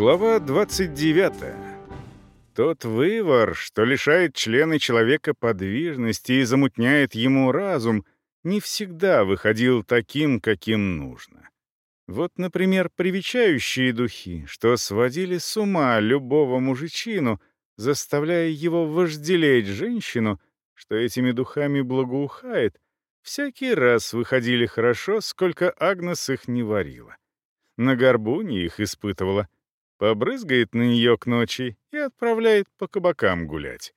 Глава 29. Тот вывор, что лишает члена человека подвижности и замутняет ему разум, не всегда выходил таким, каким нужно. Вот, например, привечающие духи, что сводили с ума любого мужичину, заставляя его вожделеть женщину, что этими духами благоухает, всякий раз выходили хорошо, сколько Агнес их не варила. На горбуне их испытывала — побрызгает на нее к ночи и отправляет по кабакам гулять.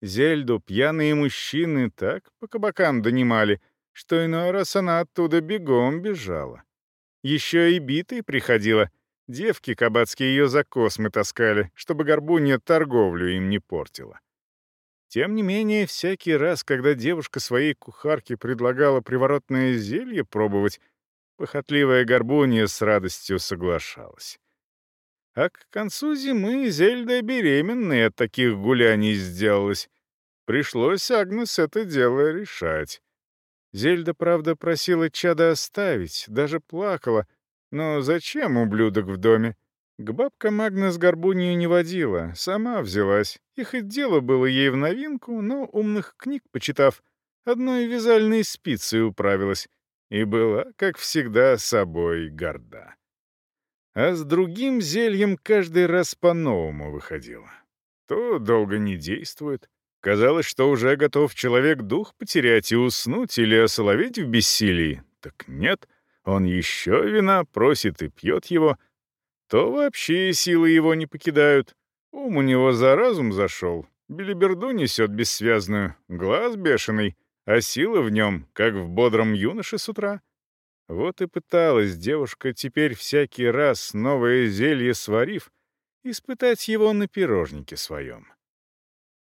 Зельду пьяные мужчины так по кабакам донимали, что иной раз она оттуда бегом бежала. Еще и битой приходила. Девки кабацкие ее за космы таскали, чтобы горбунья торговлю им не портила. Тем не менее, всякий раз, когда девушка своей кухарке предлагала приворотное зелье пробовать, похотливая горбунья с радостью соглашалась. А к концу зимы Зельда беременной от таких гуляний сделалась. Пришлось Агнес это дело решать. Зельда, правда, просила чада оставить, даже плакала. Но зачем ублюдок в доме? К бабкам Агнес горбунью не водила, сама взялась. И хоть дело было ей в новинку, но умных книг почитав, одной вязальной спицей управилась и была, как всегда, собой горда а с другим зельем каждый раз по-новому выходило. То долго не действует. Казалось, что уже готов человек дух потерять и уснуть или осоловеть в бессилии. Так нет, он еще вина просит и пьет его. То вообще силы его не покидают. Ум у него за разум зашел. Белиберду несет бессвязную, глаз бешеный, а сила в нем, как в бодром юноше с утра. Вот и пыталась девушка теперь всякий раз, новое зелье сварив, испытать его на пирожнике своем.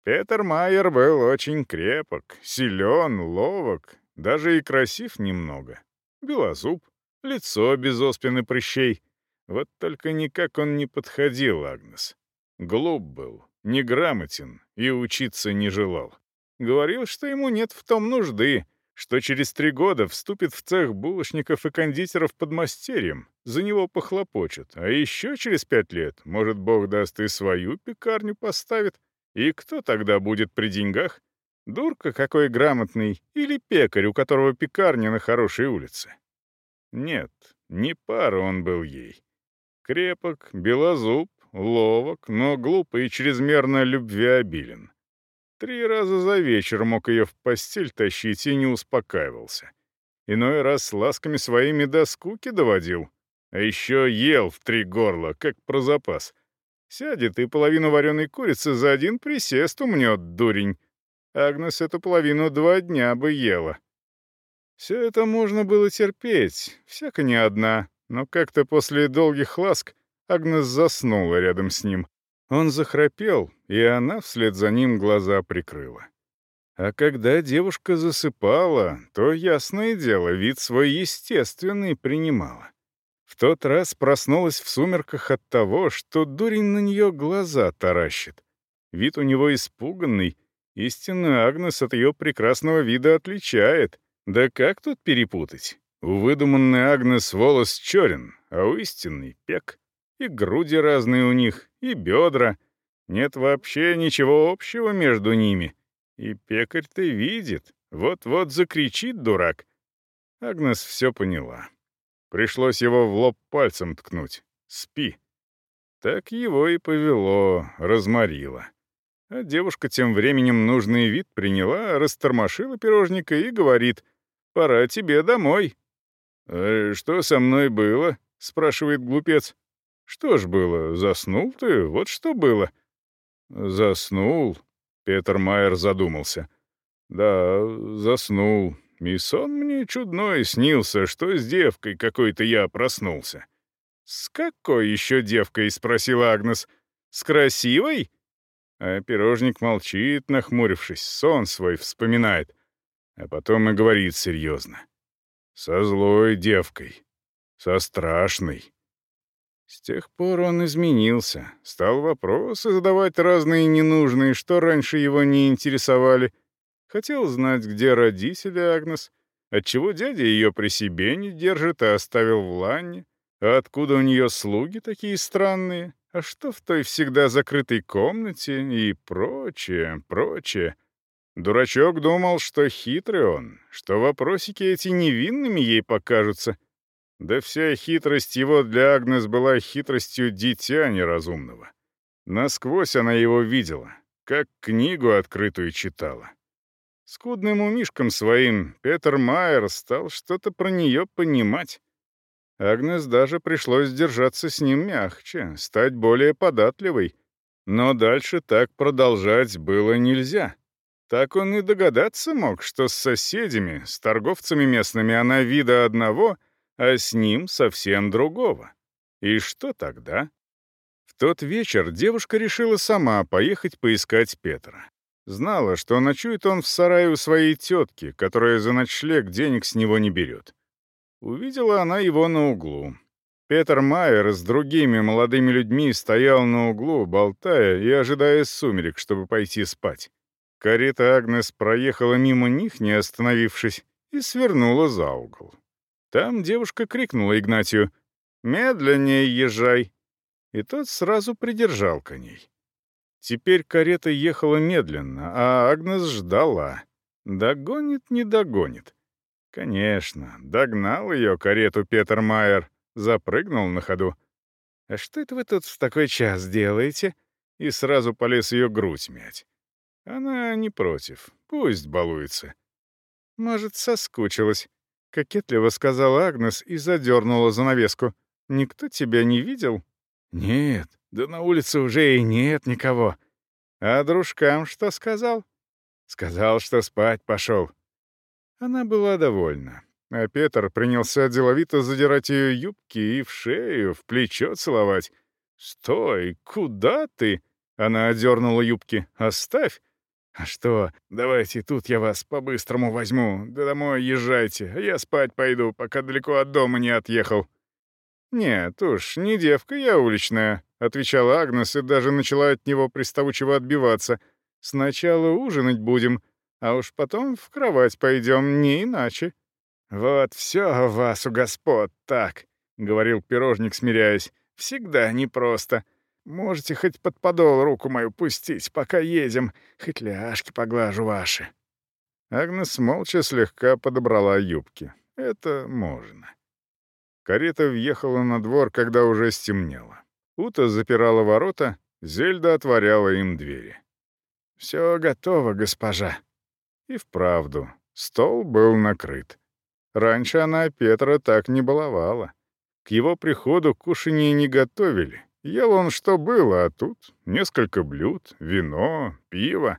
Петер Майер был очень крепок, силен, ловок, даже и красив немного. Белозуб, лицо без оспины прыщей. Вот только никак он не подходил, Агнес. Глуп был, неграмотен и учиться не желал. Говорил, что ему нет в том нужды, что через три года вступит в цех булочников и кондитеров под мастерьем, за него похлопочет, а еще через пять лет, может, бог даст и свою пекарню поставит. И кто тогда будет при деньгах? Дурка какой грамотный или пекарь, у которого пекарня на хорошей улице? Нет, не пара он был ей. Крепок, белозуб, ловок, но глупый и чрезмерно любвеобилен. Три раза за вечер мог ее в постель тащить и не успокаивался. Иной раз ласками своими до скуки доводил. А еще ел в три горла, как про запас. Сядет и половину вареной курицы за один присест умнет, дурень. Агнес эту половину два дня бы ела. Все это можно было терпеть, всяко не одна, но как-то после долгих ласк Агнес заснула рядом с ним. Он захрапел, и она вслед за ним глаза прикрыла. А когда девушка засыпала, то, ясное дело, вид свой естественный принимала. В тот раз проснулась в сумерках от того, что дурень на нее глаза таращит. Вид у него испуганный, истинную Агнес от ее прекрасного вида отличает. Да как тут перепутать? У выдуманной Агнес волос черен, а у истинной — пек. И груди разные у них, и бедра. Нет вообще ничего общего между ними. И пекарь-то видит. Вот-вот закричит дурак. Агнес все поняла. Пришлось его в лоб пальцем ткнуть. «Спи». Так его и повело, разморило. А девушка тем временем нужный вид приняла, растормошила пирожника и говорит, «Пора тебе домой». «А что со мной было?» — спрашивает глупец. Что ж было, заснул ты? Вот что было. Заснул. Петер Майер задумался. Да, заснул. И сон мне чудной снился, что с девкой какой-то я проснулся. «С какой еще девкой?» — спросила Агнес. «С красивой?» А пирожник молчит, нахмурившись, сон свой вспоминает. А потом и говорит серьезно. «Со злой девкой. Со страшной. С тех пор он изменился, стал вопросы задавать разные ненужные, что раньше его не интересовали. Хотел знать, где родители Агнес, отчего дядя ее при себе не держит, а оставил в ланне, А откуда у нее слуги такие странные? А что в той всегда закрытой комнате? И прочее, прочее. Дурачок думал, что хитрый он, что вопросики эти невинными ей покажутся. Да вся хитрость его для Агнес была хитростью дитя неразумного. Насквозь она его видела, как книгу открытую читала. Скудным умишком своим Петер Майер стал что-то про нее понимать. Агнес даже пришлось держаться с ним мягче, стать более податливой. Но дальше так продолжать было нельзя. Так он и догадаться мог, что с соседями, с торговцами местными она вида одного, а с ним совсем другого. И что тогда? В тот вечер девушка решила сама поехать поискать Петра. Знала, что ночует он в сарае у своей тетки, которая за ночлег денег с него не берет. Увидела она его на углу. Петр Майер с другими молодыми людьми стоял на углу, болтая и ожидая сумерек, чтобы пойти спать. Карета Агнес проехала мимо них, не остановившись, и свернула за угол. Там девушка крикнула Игнатию «Медленнее езжай!» И тот сразу придержал коней. Теперь карета ехала медленно, а Агнес ждала. Догонит, не догонит. Конечно, догнал ее карету Петер Майер, запрыгнул на ходу. «А что это вы тут в такой час делаете?» И сразу полез ее грудь мять. Она не против, пусть балуется. «Может, соскучилась», — кокетливо сказала Агнес и задернула занавеску. «Никто тебя не видел?» «Нет, да на улице уже и нет никого». «А дружкам что сказал?» «Сказал, что спать пошел. Она была довольна. А Петр принялся деловито задирать ее юбки и в шею, в плечо целовать. «Стой! Куда ты?» Она одернула юбки. «Оставь!» «А что, давайте тут я вас по-быстрому возьму. Да домой езжайте, а я спать пойду, пока далеко от дома не отъехал». «Нет уж, не девка я уличная», — отвечала Агнес и даже начала от него приставучиво отбиваться. «Сначала ужинать будем, а уж потом в кровать пойдем, не иначе». «Вот все у вас у господ так», — говорил пирожник, смиряясь. «Всегда непросто. Можете хоть под подол руку мою пустить, пока едем, хоть ляжки поглажу ваши». Агнес молча слегка подобрала юбки. «Это можно». Карета въехала на двор, когда уже стемнело. Ута запирала ворота, Зельда отворяла им двери. «Все готово, госпожа», и вправду, стол был накрыт. Раньше она Петра так не баловала. К его приходу кушанье не готовили. Ел он что было, а тут несколько блюд, вино, пиво.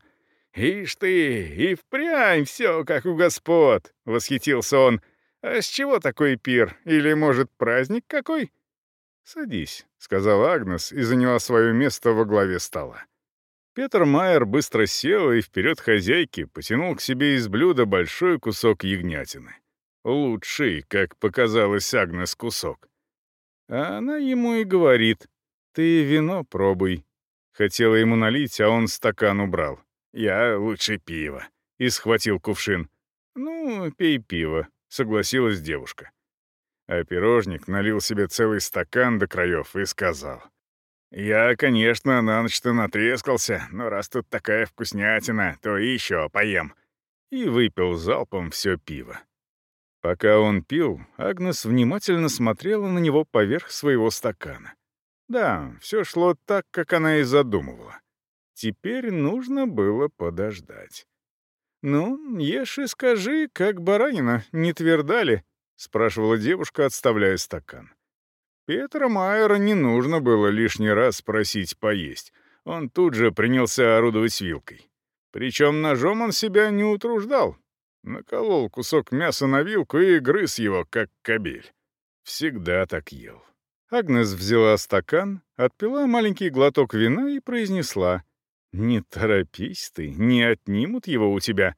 «Ишь ты, и впрямь все, как у господ!» — восхитился он. «А с чего такой пир? Или, может, праздник какой?» «Садись», — сказала Агнес и заняла свое место во главе стола. Петр Майер быстро сел и вперед хозяйки потянул к себе из блюда большой кусок ягнятины. Лучший, как показалось Агнес, кусок. А она ему и говорит, «Ты вино пробуй». Хотела ему налить, а он стакан убрал. «Я лучше пиво». И схватил кувшин. «Ну, пей пиво», — согласилась девушка. А пирожник налил себе целый стакан до краев и сказал. «Я, конечно, на ночь-то натрескался, но раз тут такая вкуснятина, то еще поем». И выпил залпом все пиво. Пока он пил, Агнес внимательно смотрела на него поверх своего стакана. Да, все шло так, как она и задумывала. Теперь нужно было подождать. «Ну, ешь и скажи, как баранина, не тверда ли?» — спрашивала девушка, отставляя стакан. Петра Майера не нужно было лишний раз просить поесть. Он тут же принялся орудовать вилкой. Причем ножом он себя не утруждал. Наколол кусок мяса на вилку и грыз его, как кобель. Всегда так ел. Агнес взяла стакан, отпила маленький глоток вина и произнесла. «Не торопись ты, не отнимут его у тебя.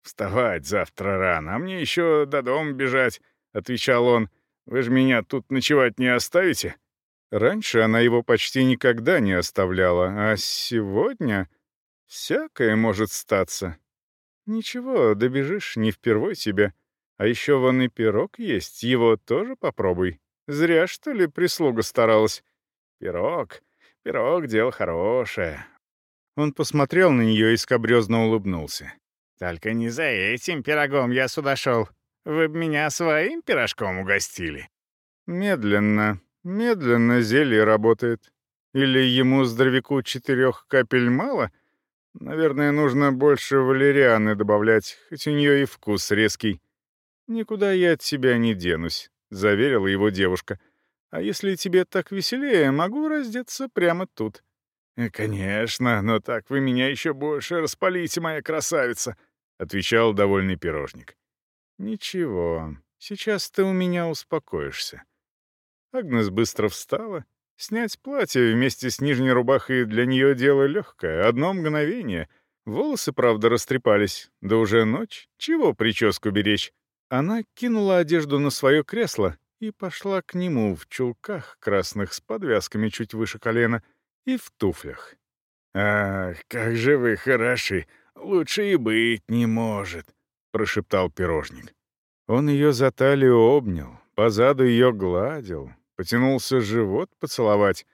Вставать завтра рано, а мне еще до дома бежать», — отвечал он. Вы же меня тут ночевать не оставите?» Раньше она его почти никогда не оставляла, а сегодня всякое может статься. Ничего, добежишь, не впервой тебе. А еще вон и пирог есть, его тоже попробуй. Зря, что ли, прислуга старалась. Пирог, пирог — дело хорошее. Он посмотрел на нее и скобрезно улыбнулся. «Только не за этим пирогом я сюда шел. Вы б меня своим пирожком угостили». Медленно, медленно зелье работает. Или ему здоровяку четырех капель мало? Наверное, нужно больше валерианы добавлять, хоть у нее и вкус резкий. «Никуда я от себя не денусь», — заверила его девушка. «А если тебе так веселее, могу раздеться прямо тут». «Э, «Конечно, но так вы меня еще больше распалите, моя красавица», — отвечал довольный пирожник. «Ничего, сейчас ты у меня успокоишься». Агнес быстро встала. Снять платье вместе с нижней рубахой для нее дело легкое, одно мгновение. Волосы, правда, растрепались. Да уже ночь, чего прическу беречь? Она кинула одежду на свое кресло и пошла к нему в чулках красных с подвязками чуть выше колена и в туфлях. «Ах, как же вы хороши! Лучше и быть не может!» — прошептал пирожник. Он ее за талию обнял, по заду ее гладил, потянулся живот поцеловать,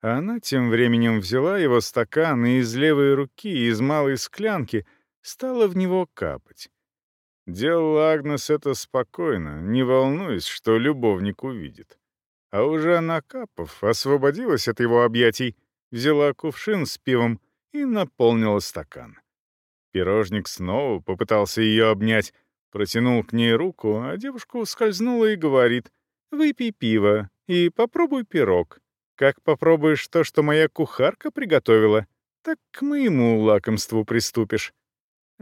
а она тем временем взяла его стакан и из левой руки, из малой склянки, стала в него капать. Делала Агнес это спокойно, не волнуясь, что любовник увидит. А уже накапав, освободилась от его объятий, взяла кувшин с пивом и наполнила стакан. Пирожник снова попытался ее обнять, протянул к ней руку, а девушка ускользнула и говорит «Выпей пиво и попробуй пирог. Как попробуешь то, что моя кухарка приготовила, так к моему лакомству приступишь».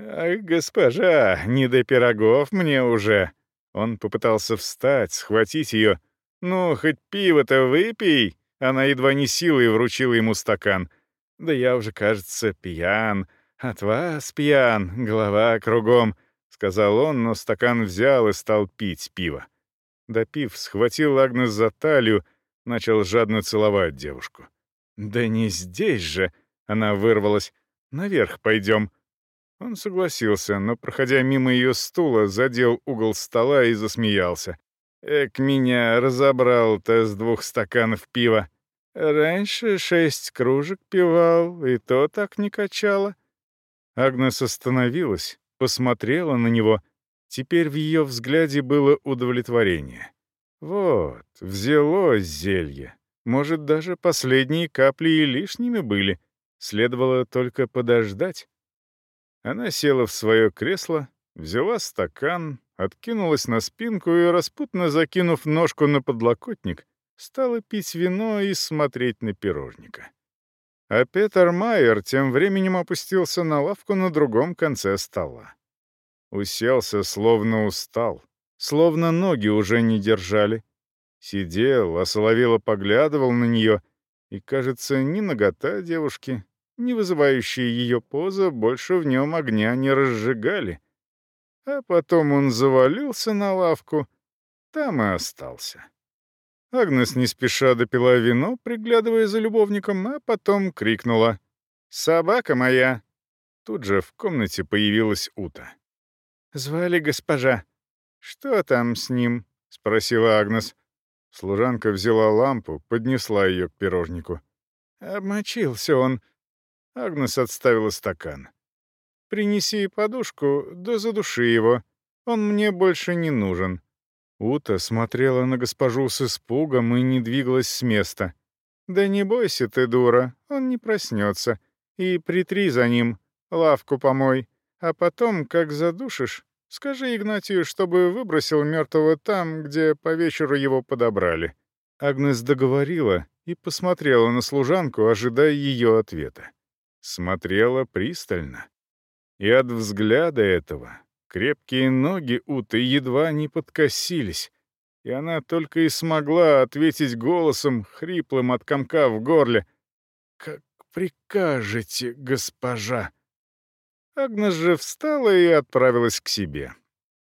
«Ах, госпожа, не до пирогов мне уже!» Он попытался встать, схватить ее. «Ну, хоть пиво-то выпей!» Она едва не силой вручила ему стакан. «Да я уже, кажется, пьян. От вас пьян, голова кругом», — сказал он, но стакан взял и стал пить пиво. Допив, схватил Агнес за талию, начал жадно целовать девушку. «Да не здесь же!» — она вырвалась. «Наверх пойдем». Он согласился, но, проходя мимо ее стула, задел угол стола и засмеялся. «Эк, меня разобрал-то с двух стаканов пива. Раньше шесть кружек пивал, и то так не качало». Агнес остановилась, посмотрела на него. Теперь в ее взгляде было удовлетворение. Вот, взялось зелье. Может, даже последние капли и лишними были. Следовало только подождать. Она села в свое кресло, взяла стакан, откинулась на спинку и, распутно закинув ножку на подлокотник, стала пить вино и смотреть на пирожника. А Петер Майер тем временем опустился на лавку на другом конце стола. Уселся, словно устал, словно ноги уже не держали. Сидел, осоловело поглядывал на нее, и, кажется, ни нагота девушки, не вызывающая ее поза, больше в нем огня не разжигали. А потом он завалился на лавку, там и остался. Агнес не спеша допила вино, приглядывая за любовником, а потом крикнула «Собака моя!». Тут же в комнате появилась Ута. «Звали госпожа. Что там с ним?» — спросила Агнес. Служанка взяла лампу, поднесла ее к пирожнику. «Обмочился он», Агнес отставила стакан. «Принеси подушку, да задуши его. Он мне больше не нужен». Ута смотрела на госпожу с испугом и не двигалась с места. «Да не бойся ты, дура, он не проснется. И притри за ним, лавку помой. А потом, как задушишь, скажи Игнатию, чтобы выбросил мертвого там, где по вечеру его подобрали». Агнес договорила и посмотрела на служанку, ожидая ее ответа смотрела пристально. И от взгляда этого крепкие ноги Уты едва не подкосились, и она только и смогла ответить голосом, хриплым от комка в горле, «Как прикажете, госпожа!» Агнес же встала и отправилась к себе.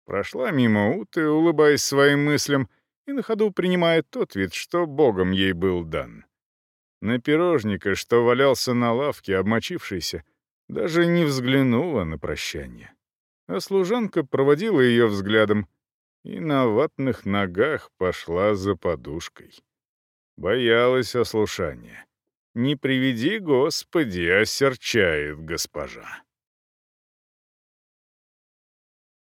Прошла мимо Уты, улыбаясь своим мыслям, и на ходу принимая тот вид, что Богом ей был дан на пирожника, что валялся на лавке, обмочившийся, даже не взглянула на прощание. А служанка проводила ее взглядом и на ватных ногах пошла за подушкой. Боялась ослушания. «Не приведи, Господи, осерчает госпожа».